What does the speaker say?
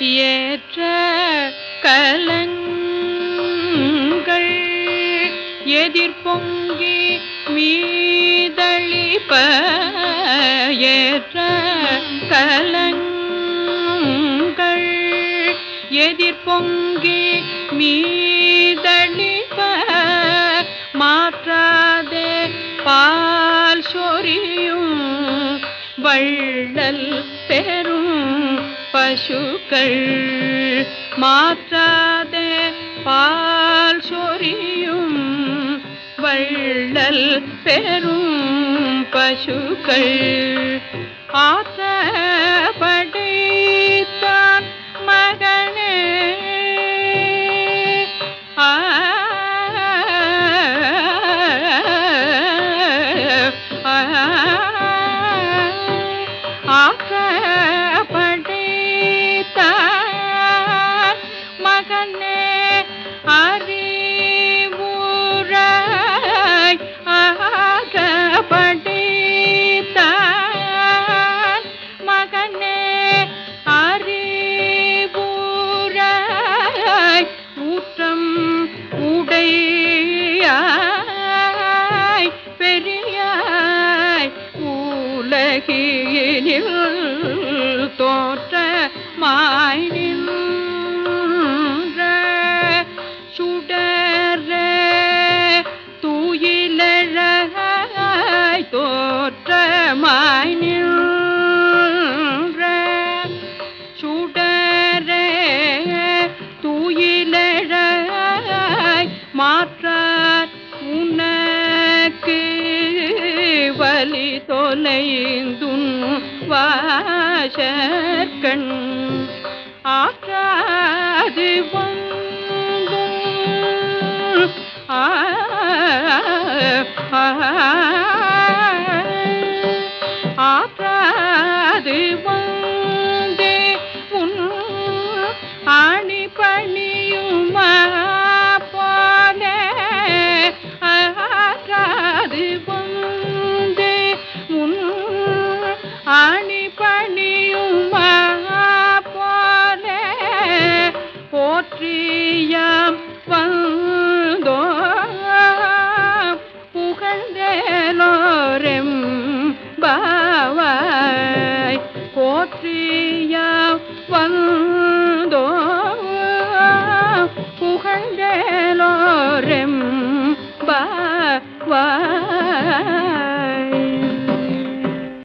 ஏற்ற கலங்கள் எதிர்பொங்கி மீதளிப்ப ஏற்ற கலங்கள் எதிர்பொங்கி மீதளிப்ப மாற்றாதே பால் சொரியும் வள்ளல் பெரும் பசுக்கள் மாற்றாதே பால் சொரியும் வள்ளல் பெரும் பசுக்கள். ஆற்ற உலகினில் தோற்றமாய் நின்ற சுடரே தூயிலழகாய் தோற்றமாய் நின்ற சுடரே தூயிலழகாய் மாற்ற தொலைந்துன் வாசற்கண். ஆக்காது வந்தும். ஆ போற்றிய வல்ல